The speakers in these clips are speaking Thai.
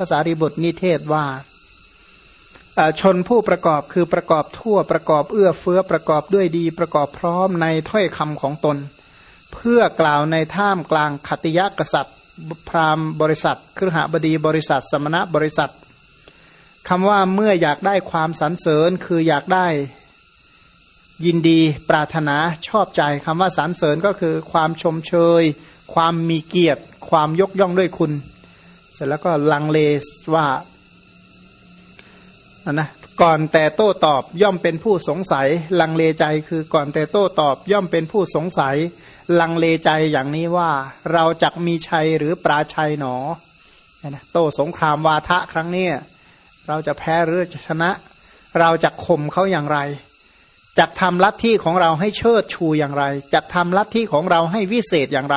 ภาษาริบุตรนิเทศว่าชนผู้ประกอบคือประกอบทั่วประกอบเอื้อเฟื้อประกอบด้วยดีประกอบพร้อมในถ้อยคำของตน เพื่อกล่าวในท่ามกลางขติยกษัตริย์ พราหมณ์บริษัทครหบดีบริษัท สมณะบริษัทคำว่าเมื่ออยากได้ความสรรเสริญคืออยากได้ยินดีปรารถนาชอบใจคำว่าสรรเสริญก็คือความชมเชย ความมีเกียรติ ความยกย่องด้วยคุณ เสร็จแล้วก็ลังเลว่านะก่อนแต่โต้ตอบย่อมเป็นผู้สงสัย ลังเลใจคือก่อนแต่โต้ตอบย่อมเป็นผู้สงสัย ลังเลใจอย่างนี้ว่า เราจักมีชัยหรือปราชัยหนอนะโต้สงครามวาทะครั้งนี้เราจะแพ้หรือจะชนะ เราจะข่มเขาอย่างไรจะทำลัทธิของเราให้เชิดชูอย่างไรจะทำลัทธิของเราให้วิเศษอย่างไร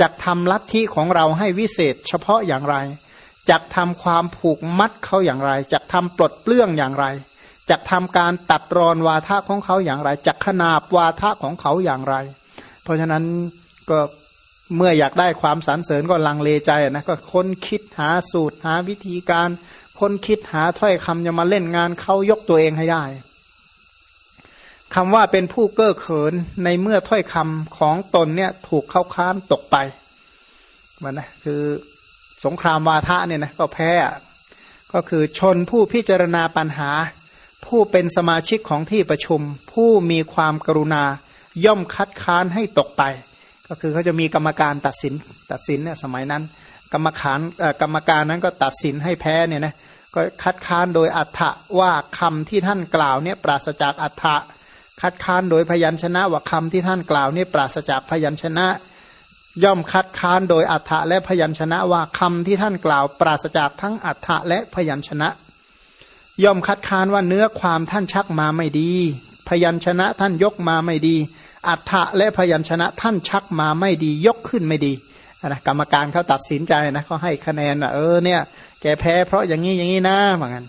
จะทำลัทธิของเราให้วิเศษเฉพาะอย่างไรจะทำความผูกมัดเขาอย่างไรจะทำปลดเปลื้องอย่างไรจะทำการตัดรอนวาทะของเขาอย่างไรจะขนาบวาทะของเขาอย่างไร เพราะฉะนั้นก็เมื่ออยากได้ความสรรเสริญก็ลังเลใจนะก็ค้นคิดหาสูตรหาวิธีการ ค้นคิดหาถ้อยคำจะมาเล่นงานเขายกตัวเองให้ได้ คำว่าเป็นผู้เก้อเขินในเมื่อถ้อยคำของตนเนี่ยถูกเข้าค้านตกไปมันนะคือสงครามวาทะเนี่ยนะก็แพ้ก็คือชนผู้พิจารณาปัญหา ผู้เป็นสมาชิกของที่ประชุม ผู้มีความกรุณาย่อมคัดค้านให้ตกไป ก็คือเขาจะมีกรรมการตัดสินตัดสินเนี่ยสมัยนั้น กรรมขานกรรมการนั้นก็ตัดสินให้แพ้เนี่ยนะก็คัดค้านโดยอัฏฐะว่าคำที่ท่านกล่าวเนี่ยปราศจากอัฏฐะ คัดค้านโดยพยัญชนะว่าคำที่ท่านกล่าวนี่ปราศจากพยัญชนะ ย่อมคัดค้านโดยอัฏฐะและพยัญชนะว่าคำที่ท่านกล่าว ปราศจากทั้งอัฏฐะและพยัญชนะ ย่อมคัดค้านว่าเนื้อความท่านชักมาไม่ดี พยัญชนะท่านยกมาไม่ดี อัฏฐะและพยัญชนะท่านชักมาไม่ดียกขึ้นไม่ดีนะกรรมการเขาตัดสินใจนะเขาให้คะแนนว่าเออเนี่ย แกแพ้เพราะอย่างนี้อย่างนี้นะเหมือนกัน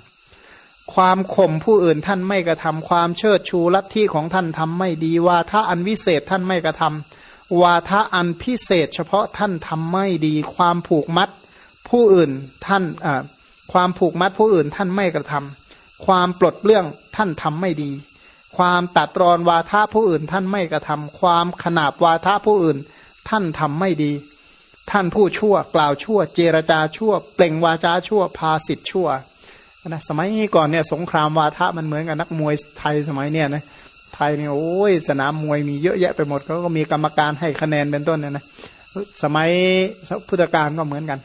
ความข่มผู้อื่นท่านไม่กระทำความเชิดชูลัทธิของท่านทำไม่ดีวาทะอันวิเศษท่านไม่กระทำวาทะอันพิเศษ เฉพาะท่านทำไม่ดี ความผูกมัดผู้อื่นท่านความผูกมัดผู้อื่นท่านไม่กระทำความปลดเปลื้องท่านทำไม่ดี ความตัดรอนวาทะผู้อื่นท่านไม่กระทำความขนาบวาทะผู้อื่น ท่านทำไม่ดี ท่านผู้ชั่วกล่าวชั่ว เจรจาชั่ว เปล่งวาจาชั่วพาสิทธิ์ชั่ว นะสมัยก่อนเนี่ยสงครามวาทะมันเหมือนกับนักมวยไทยสมัยเนี่ยนะไทยเนี่ยโอ้ยสนามมวยมีเยอะแยะไปหมดเขาก็มีกรรมการให้คะแนนเป็นต้นเนี่ยนะสมัยพุทธกาลก็เหมือนกัน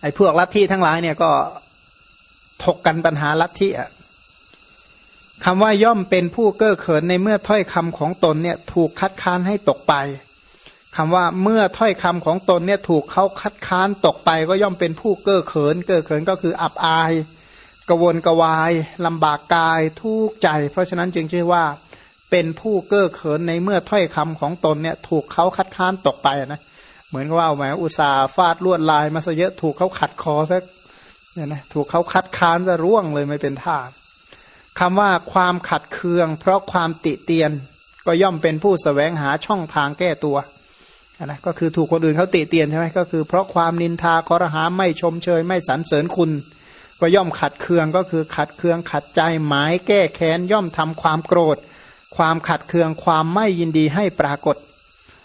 ไอ้พวกลัทธิทั้งหลายเนี่ยก็ถกกันปัญหาลัทธิอะคำว่าย่อมเป็นผู้เก้อเขินในเมื่อถ้อยคำของตนเนี่ย ถูกคัดค้านให้ตกไป คำว่าเมื่อถ้อยคำของตนเนี่ยถูกเขาคัดค้านตกไปก็ย่อมเป็นผู้เก้อเขิน เก้อเขินก็คืออับอายกวนกวายลำบากกายทุกใจ เพราะฉะนั้นจึงชื่อว่าเป็นผู้เก้อเขินในเมื่อถ้อยคำของตนเนี่ยถูกเขาคัดค้านตกไปนะเหมือนกับว่าแหมอุตสาฟาดลวดลายมาซะเยอะถูกเขาขัดคอซะเนี่ยนะถูกเขาคัดค้านจะร่วงเลยไม่เป็นท่าคำว่าความขัดเคือง เพราะความติเตียนก็ย่อมเป็นผู้สแสวงหาช่องทางแก้ตัว นะก็คือถูกคนอื่นเขาติเตียนใช่ไหมก็คือเพราะความนินทาคอรหาไม่ชมเชย ไม่สรรเสริญคุณ ก็ย่อมขัดเคืองก็คือขัดเคืองขัดใจหมายแก้แค้นย่อมทำความโกรธ ความขัดเคืองความไม่ยินดีให้ปรากฏ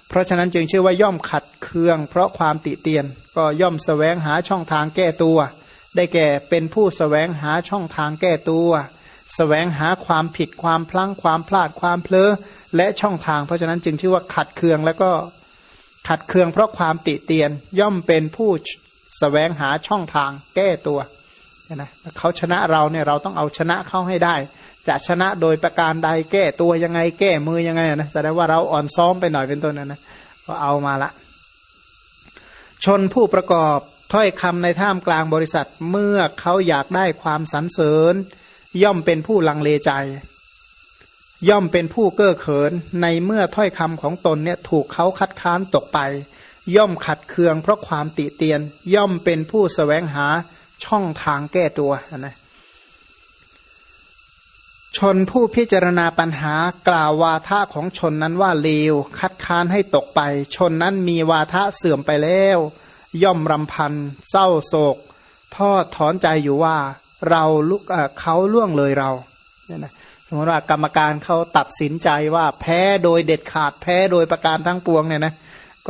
เพราะฉะนั้นจึงชื่อว่าย่อมขัดเคือง เพราะความติเตียน ก็ย่อมสแสวงหาช่องทางแก้ตัว ได้แก่เป็นผู้สแสวงหาช่องทางแก้ตัวสแสวงหาความผิดความพลั้งความพลาดความเพลอและช่องทาง เพราะฉะนั้นจึงชื่อว่าขัดเคืองแล้วก็ ขัดเคืองเพราะความติเตียนย่อมเป็นผู้สแสวงหาช่องทางแก้ตัวนะเขาชนะเราเนี่ยเราต้องเอาชนะเขาให้ได้ จะชนะโดยประการใดแก้ตัวยังไง แก้มือยังไงนะแสดงว่าเราอ่อนซ้อมไปหน่อยเป็นต้นนะนะก็เอามาละ ชนผู้ประกอบถ้อยคำในท่ามกลางบริษัทเมื่อเขาอยากได้ความสรรเสริญ ย่อมเป็นผู้ลังเลใจ ย่อมเป็นผู้เก้อเขินในเมื่อถ้อยคำของตนเนี่ยถูกเขาคัดค้านตกไป ย่อมขัดเคืองเพราะความติเตียน ย่อมเป็นผู้สแสวงหาช่องทางแก้ตัวนะชนผู้พิจารณาปัญหากล่าววาทะของชนนั้นว่าเลวคัดค้านให้ตกไป ชนนั้นมีวาทะเสื่อมไปแล้ว ย่อมรำพันเศร้าโศกทอดถอนใจอยู่ว่า เราลุกเขาล่วงเลยเราเนี่ยนะ สมมติว่ากรรมการเขาตัดสินใจว่าแพ้โดยเด็ดขาดแพ้โดยประการทั้งปวงเนี่ยนะ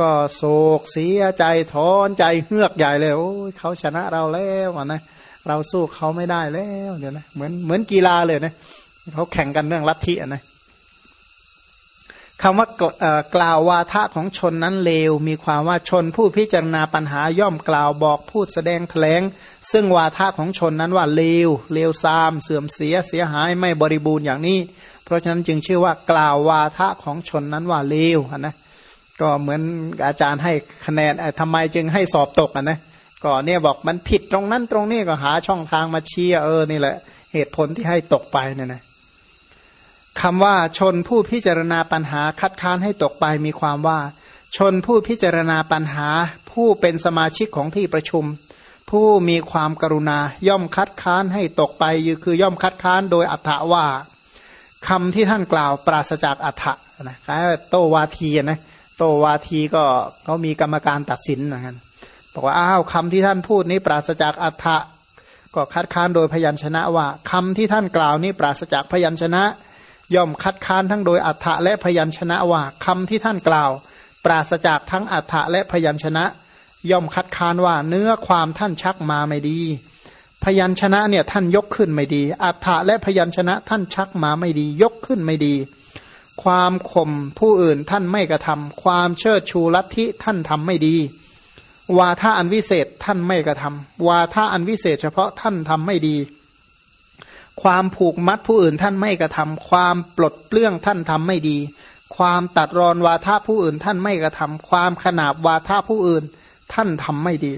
ก็โศกเสียใจถอนใจเฮือกใหญ่เลยโอ้ยเขาชนะเราแล้วนะเราสู้เขาไม่ได้แล้วเดี๋ยวนะเหมือนเหมือนกีฬาเลยนะเขาแข่งกันเรื่องลัทธินะ คำว่ากล่าววาทะของชนนั้นเลว มีความว่าชนผู้พิจารณาปัญหาย่อมกล่าวบอกพูดแสดงแถลง ซึ่งวาทะของชนนั้นว่าเลวเลวซาม เสื่อมเสียเสียหายไม่บริบูรณ์อย่างนี้ เพราะฉะนั้นจึงชื่อว่ากล่าววาทะของชนนั้นว่าเลวนะก็เหมือนอาจารย์ให้คะแนนทำไมจึงให้สอบตกอะนะก็เนี่ยบอกมันผิดตรงนั้นตรงนี้ก็หาช่องทางมาเชียเออนี่แหละ เหตุผลที่ให้ตกไปเนี่ยนะ คำว่าชนผู้พิจารณาปัญหาคัดค้านให้ตกไปมีความว่า ชนผู้พิจารณาปัญหา ผู้เป็นสมาชิกของที่ประชุม ผู้มีความกรุณาย่อมคัดค้านให้ตกไปคือย่อมคัดค้านโดยอัฏฐว่าคำที่ท่านกล่าวปราศจากอัฏฐะนะโตวาทีนะโตวาทีก็เขามีกรรมการตัดสินเหมือนกันบอกว่าอ้าวคำที่ท่านพูดนี้ปราศจากอัฏฐะก็คัดค้านโดยพยัญชนะว่าคำที่ท่านกล่าวนี้ปราศจากพยัญชนะ ย่อมคัดค้านทั้งโดยอัฏฐะและพยัญชนะว่าคำที่ท่านกล่าว ปราศจากทั้งอัฏฐะและพยัญชนะ ย่อมคัดค้านว่าเนื้อความท่านชักมาไม่ดี พยัญชนะเนี่ยท่านยกขึ้นไม่ดี อัฏฐะและพยัญชนะท่านชักมาไม่ดี ยกขึ้นไม่ดี ความข่มผู้อื่นท่านไม่กระทำความเชิดชูลัทธิท่านทำไม่ดี วาทะอันวิเศษท่านไม่กระทำวาทะอันวิเศษเฉพาะท่านทำไม่ดี ความผูกมัดผู้อื่นท่านไม่กระทำความปลดเปลื้องท่านทำไม่ดี ความตัดรอนวาทะผู้อื่นท่านไม่กระทำความขนาบวาทะผู้อื่น ท่านทำไม่ดี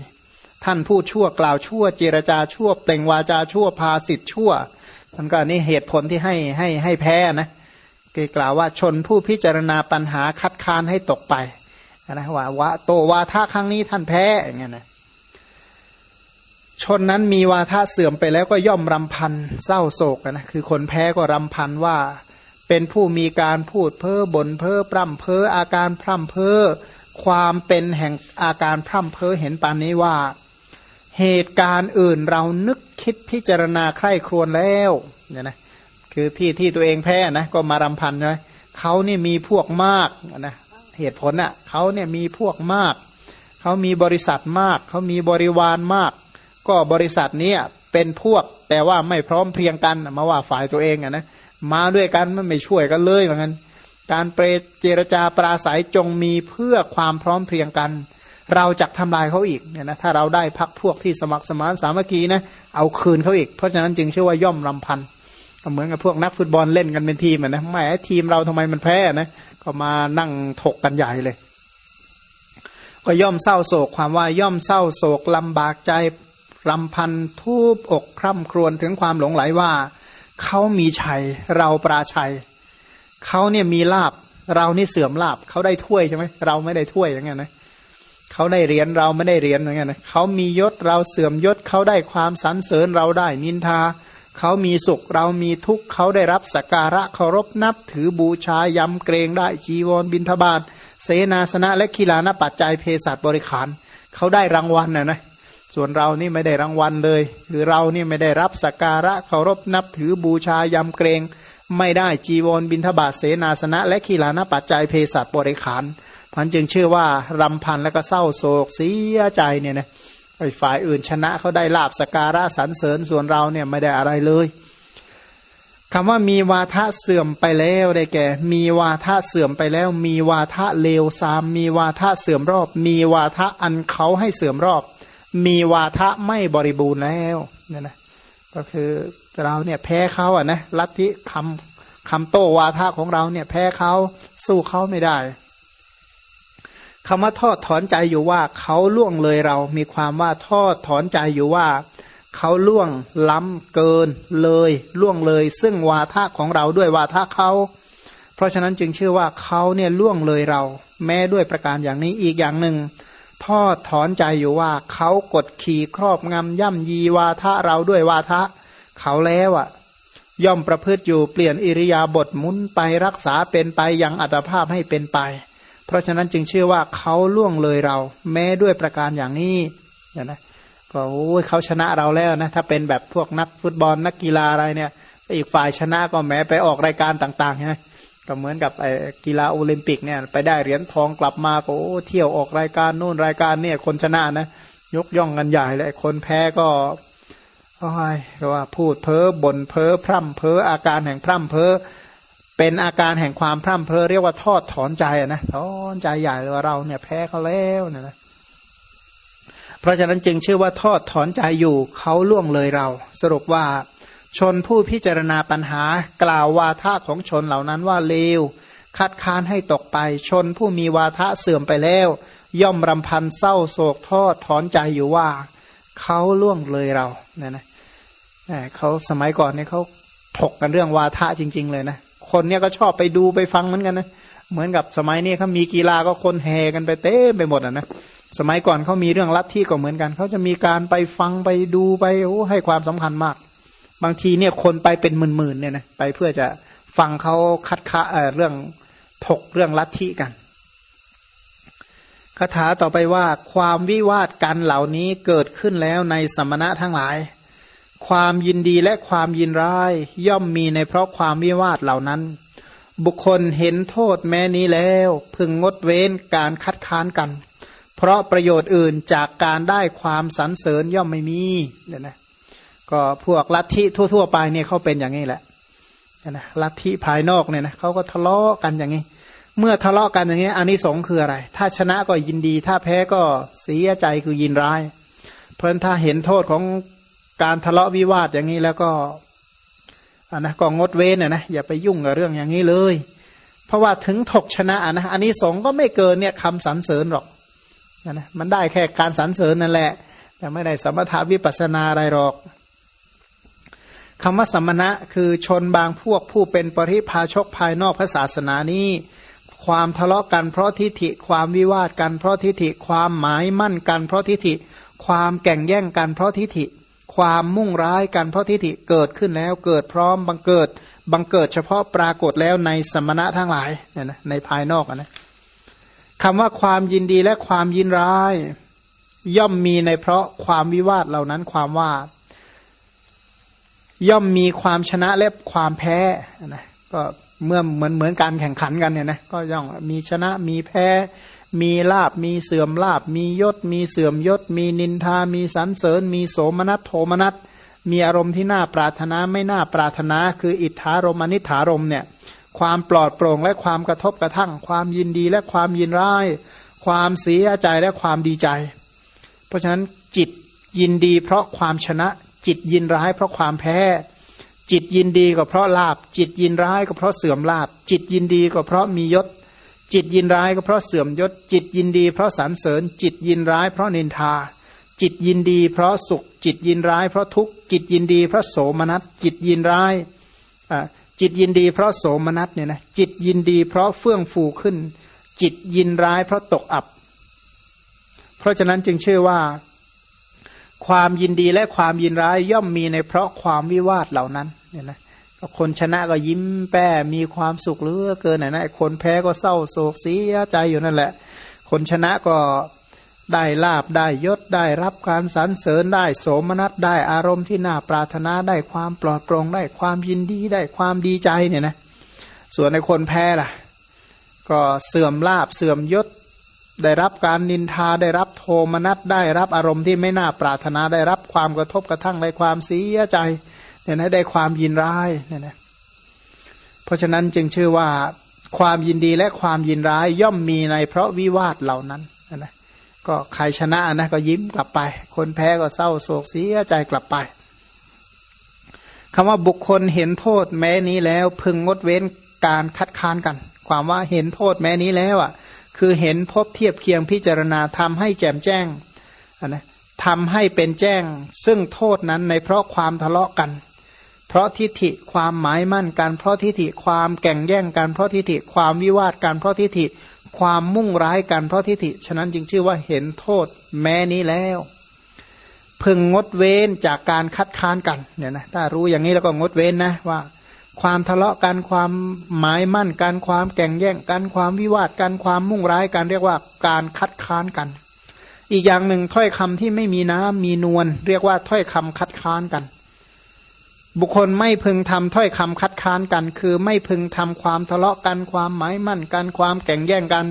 ท่านพูดชั่วกล่าวชั่ว เจรจาชั่ว เปล่งวาจาชั่วพาสิทธิ์ชั่วท่านก็นี่เหตุผลที่ให้ให้ให้แพ้นะกล่าวว่าชนผู้พิจารณาปัญหาคัดค้านให้ตกไปนะว่าว่าโตวาทะครั้งนี้ท่านแพ้อย่างเงี้ยนะ ชนนั้นมีวาทะเสื่อมไปแล้วก็ย่อมรำพันเศร้าโศกนะคือคนแพ้ก็รำพันว่า เป็นผู้มีการพูดเพ้อบ่นเพ้อปร่ำเพ้ออาการพร่ำเพ้อความเป็นแห่งอาการพร่ำเพ้อเห็นปานนี้ว่า เหตุการณ์อื่นเรานึกคิดพิจารณาใคร่ครวญแล้วเนี่ยนะคือที่ที่ตัวเองแพ้นะก็มารำพันใช่ไหมเขานี่มีพวกมากนะเหตุผลอะ่ะเขาเนี่ยมีพวกมาก เขามีบริษัทมาก เขามีบริวารมาก ก็บริษัทนี้เป็นพวกแต่ว่าไม่พร้อมเพียงกันมาว่าฝ่ายตัวเองอะนะมาด้วยกันมันไม่ช่วยกันเลยเหมือนกันการเปรเจรจาปราศัยจงมีเพื่อความพร้อมเพรียงกัน เราจะทำลายเขาอีกเนี่ยนะถ้าเราได้พักพวกที่สมัครสมานสามัคคีนะเอาคืนเขาอีก เพราะฉะนั้นจึงเชื่อว่าย่อมรำพันก็เหมือนกับพวกนักฟุตบอลเล่นกันเป็นทีมนะไม่ทีมเราทำไมมันแพ้นะก็มานั่งถกกันใหญ่เลย ก็ย่อมเศร้าโศกความว่าย่อมเศร้าโศกลำบากใจ รำพันทูบอกคร่ำครวญถึงความหลงไหลว่าเขามีชัย เราปราชัยเขาเนี่ยมีลาบ เรานี่เสื่อมลาบเขาได้ถ้วยใช่ไหมเราไม่ได้ถ้วยอย่างเงี้ยนะเขาได้เรียนเราไม่ได้เรียนอย่างเงี้ยนะเขามียศเราเสื่อมยศเขาได้ความสรรเสริญเราได้นินทาเขามีสุขเรามีทุกข์เขาได้รับสการะเคารพนับถือบูชายำเกรงได้จีวรบินทบาทเสนาสนะและกีฬานปัจจัยเภสัชบริขารเขาได้รางวัลน่ะนะ ส่วนเรานี่ไม่ได้รางวัลเลย คือเรานี่ไม่ได้รับสักการะเคารพนับถือบูชายำเกรง ไม่ได้จีวรบินทบาทเสนาสนะ และขีลานปัจจัยเภสัชบริขารพันจึงชื่อว่ารำพันแล้วก็เศร้าโศกเสียใจเนี่ยนะไอ้ฝ่ายอื่นชนะเขาได้ลาบสการะสรรเสริญส่วนเราเนี่ยไม่ได้อะไรเลยคำว่ามีวาทะเสื่อมไปแล้วได้แก่ มีวาทะเสื่อมไปแล้ว มีวาทะเลวซาม มีวาทะเสื่อมรอบ มีวาทะอันเขาให้เสื่อมรอบ มีวาทะไม่บริบูรณ์แล้วเนี่ยนะก็คือเราเนี่ยแพ้เขาอะนะลัทธิคำคำโต้วาทะของเราเนี่ย แพ้เขาสู้เขาไม่ได้คำว่าทอดถอนใจอยู่ว่าเขาล่วงเลยเรา มีความว่าทอดถอนใจอยู่ว่าเขาล่วงล้ำเกินเลยล่วงเลย ซึ่งวาทะของเราด้วยวาทะเขาเพราะฉะนั้นจึงเชื่อว่าเขาเนี่ยล่วงเลยเรา แม้ด้วยประการอย่างนี้อีกอย่างหนึ่ง ทอดถอนใจอยู่ว่าเขากดขี่ครอบงำย่ำยีวาทะเราด้วยวาทะ เขาแล้วอะ ย่อมประพฤติอยู่เปลี่ยนอิริยาบถมุนไปรักษาเป็นไปย่างอัตภาพให้เป็นไป เพราะฉะนั้นจึงเชื่อว่าเขาล่วงเลยเรา แม้ด้วยประการอย่างนี้เนี่ยนะก็โอ้ยเขาชนะเราแล้วนะ ถ้าเป็นแบบพวกนักฟุตบอลนักกีฬาอะไรเนี่ย อีกฝ่ายชนะก็แม้ไปออกรายการต่างๆใช่ไหม ก็เหมือนกับไอ้กีฬาโอลิมปิกเนี่ยไปได้เหรียญทองกลับมาก็โอ้เที่ยวออกรายการนู่นรายการเนี่ยคนชนะนะ ยกย่องกันใหญ่เลยคนแพ้ก็โอ้ยว่าพูดเพ้อบ่นเพ้อพร่ำเพ้ออาการแห่งพร่ำเพ้อเป็นอาการแห่งความพร่ำเพ้อเรียกว่าทอดถอนใจนะถอนใจใหญ่เลยว่าเราเนี่ยแพ้เขาแล้วนะนะเพราะฉะนั้นจึงชื่อว่าทอดถอนใจอยู่เขาล่วงเลยเรา สรุปว่า ชนผู้พิจารณาปัญหากล่าววาทะของชนเหล่านั้นว่าเลวคัดค้านให้ตกไป ชนผู้มีวาทะเสื่อมไปแล้ว ย่อมรำพันเศร้าโศกทอดถอนใจอยู่ว่า เขาล่วงเลยเราเนี่ยนะเขาสมัยก่อนเนี่ยเขาถกกันเรื่องวาทะจริง ๆ เลยนะคนเนี่ยก็ชอบไปดูไปฟังเหมือนกันนะเหมือนกับสมัยนี้เขามีกีฬาก็คนแห่กันไปเต้ไปหมดอะนะสมัยก่อนเขามีเรื่องลัทธิก็เหมือนกันเขาจะมีการไปฟังไปดูไปโอ้ให้ความสำคัญมาก บางทีเนี่ยคนไปเป็นหมื่นๆเนี่ยนะไปเพื่อจะฟังเขาคัดค้าเรื่องถกเรื่องลัทธิกันคาถาต่อไปว่าความวิวาทกันเหล่านี้เกิดขึ้นแล้วในสมณะทั้งหลาย ความยินดีและความยินร้าย ย่อมมีในเพราะความวิวาทเหล่านั้น บุคคลเห็นโทษแม้นี้แล้ว พึงงดเว้นการคัดค้านกัน เพราะประโยชน์อื่นจากการได้ความสรรเสริญย่อมไม่มีเนี่ยนะ ก็พวกลัทธิทั่ว ๆ ไปเนี่ยเขาเป็นอย่างนี้แหละนะลัทธิภายนอกเนี่ยนะเขาก็ทะเลาะกันอย่างนี้ เมื่อทะเลาะกันอย่างนี้อันนี้สงคืออะไร ถ้าชนะก็ยินดี ถ้าแพ้ก็เสียใจคือยินร้าย เพราะถ้าเห็นโทษของการทะเลาะวิวาทอย่างนี้แล้วก็อันนะก็งดเว้นนะนะอย่าไปยุ่งกับเรื่องอย่างนี้เลย เพราะว่าถึงถกชนะนะอันนี้สงก็ไม่เกินเนี่ยคำสรรเสริญหรอกนะมันได้แค่การสรรเสริญนั่นแหละ แต่ไม่ได้สมถาวิปัสนาอะไรหรอก คำว่าสมณะคือชนบางพวกผู้เป็นปริพาชกภายนอกพระศาสนานี้ ความทะเลาะกันเพราะทิฏฐิความวิวาทกันเพราะทิฏฐิความหมายมั่นกันเพราะทิฏฐิ ความแก่งแย่งกันเพราะทิฏฐิ ความมุ่งร้ายกันเพราะทิฏฐิเกิดขึ้นแล้วเกิดพร้อมบังเกิดบังเกิดเฉพาะปรากฏแล้วในสมณะทั้งหลายเนี่ยนะในภายนอกนะคำว่าความยินดีและความยินร้าย ย่อมมีในเพราะความวิวาทเหล่านั้นความว่า ย่อมมีความชนะและความแพ้นะก็เมื่อเหมือนเหมือนการแข่งขันกันเนี่ยนะก็ย่อมมีชนะมีแพ้ มีลาบมีเสื่อมลาบ มียศ มีเสื่อมยศ มีนินทา มีสันเสริญ มีโสมนัสโทมนัสมีอารมณ์ที่น่าปรารถนาไม่น่าปรารถนา คืออิทธารมอนิธารมเนี่ยความปลอดโปร่งและความกระทบกระทั่ง ความยินดีและความยินร้าย ความเสียใจและความดีใจ เพราะฉะนั้นจิตยินดีเพราะความชนะ จิตยินร้ายเพราะความแพ้ จิตยินดีก็เพราะลาบ จิตยินร้ายก็เพราะเสื่อมลาบ จิตยินดีก็เพราะมียศ จิตยินร้ายก็เพราะเสื่อมยศ จิตยินดี เพราะสรรเสริญ จิตยินร้าย เพราะนินทา จิตยินดี เพราะสุข จิตยินร้าย เพราะทุกข์ จิตยินดี เพราะโสมนัส จิตยินร้ายอ่าจิตยินดี เพราะโสมนัสเนี่ยนะ จิตยินดี เพราะเฟื่องฟูขึ้น จิตยินร้าย เพราะตกอับ เพราะฉะนั้นจึงเชื่อว่า ความยินดีและความยินร้ายย่อมมีในเพราะความวิวาทเหล่านั้นเนี่ยนะคนชนะก็ยิ้มแป้มีความสุขเหลือเกินนะคนแพ้ก็เศร้าโศกเสียใจอยู่นั่นแหละ คนชนะก็ได้ลาบได้ยศได้รับการสรรเสริญได้โสมนัสได้อารมณ์ที่น่าปรารถนาได้ความปลอดโปร่งได้ความยินดีได้ความดีใจเนี่ยนะส่วนในคนแพ้ล่ะ ก็เสื่อมลาบเสื่อมยศ ได้รับการนินทาได้รับโทมนัสได้รับอารมณ์ที่ไม่น่าปรารถนาได้รับความกระทบกระทั่งในความเสียใจเนี่ยนะได้ความยินร้ายเนี่ยนะเพราะฉะนั้นจึงชื่อว่าความยินดีและความยินร้ายย่อมมีในเพราะวิวาทเหล่านั้นนะก็ใครชนะนะก็ยิ้มกลับไป คนแพ้ก็เศร้าโศกเสียใจกลับไปคำว่าบุคคลเห็นโทษแม้นี้แล้วพึงงดเว้นการคัดค้านกัน ความว่าเห็นโทษแม้นี้แล้วอะ คือเห็นพบเทียบเคียงพิจารณาทำให้แจ่มแจ้งนะทำให้เป็นแจ้ง ซึ่งโทษนั้นในเพราะความทะเลาะกัน เพราะทิฏฐิความหมายมั่นกันเพราะทิฏฐิความแก่งแย่งกันเพราะทิฏฐิความวิวาทกันเพราะทิฏฐิความมุ่งร้ายกันเพราะทิฏฐิ ฉะนั้นจึงชื่อว่าเห็นโทษแม้นี้แล้ว พึงงดเว้นจากการคัดค้านกันเนี่ยนะถ้ารู้อย่างนี้แล้วก็งดเว้นนะว่า ความทะเลาะกันความหมายมั่นการความแก่งแย่งกันความวิวาทกันความมุ่งร้ายกันเรียกว่าการคัดค้านกัน อีกอย่างหนึ่งถ้อยคำที่ไม่มีน้ำมีนวลเรียกว่าถ้อยคำคัดค้านกัน บุคคลไม่พึงทำถ้อยคำคัดค้านกัน คือไม่พึงทำความทะเลาะกัน ความหมายมั่นกัน ความแก่งแย่งกัน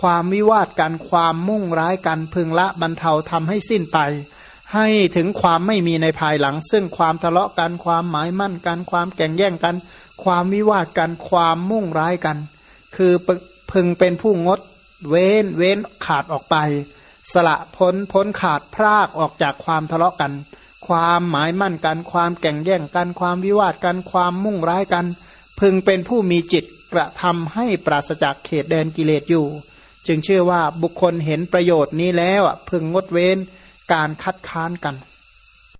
ความวิวาทกัน ความมุ่งร้ายกัน พึงละบรรเทาทำให้สิ้นไป ให้ถึงความไม่มีในภายหลัง ซึ่งความทะเลาะกันความหมายมั่นกันความแก่งแย่งกัน ความวิวาทกันความมุ่งร้ายกัน คือพึงเป็นผู้งด เว้นเว้นขาดออกไป สละพ้นพ้นขาดพรากออกจากความทะเลาะกัน ความหมายมั่นกัน ความแก่งแย่งกัน ความวิวาทกัน ความมุ่งร้ายกัน พึงเป็นผู้มีจิตกระทำให้ปราศจากเขตแดนกิเลสอยู่ จึงเชื่อว่าบุคคลเห็นประโยชน์นี้แล้วพึงงดเว้น การคัดค้านกัน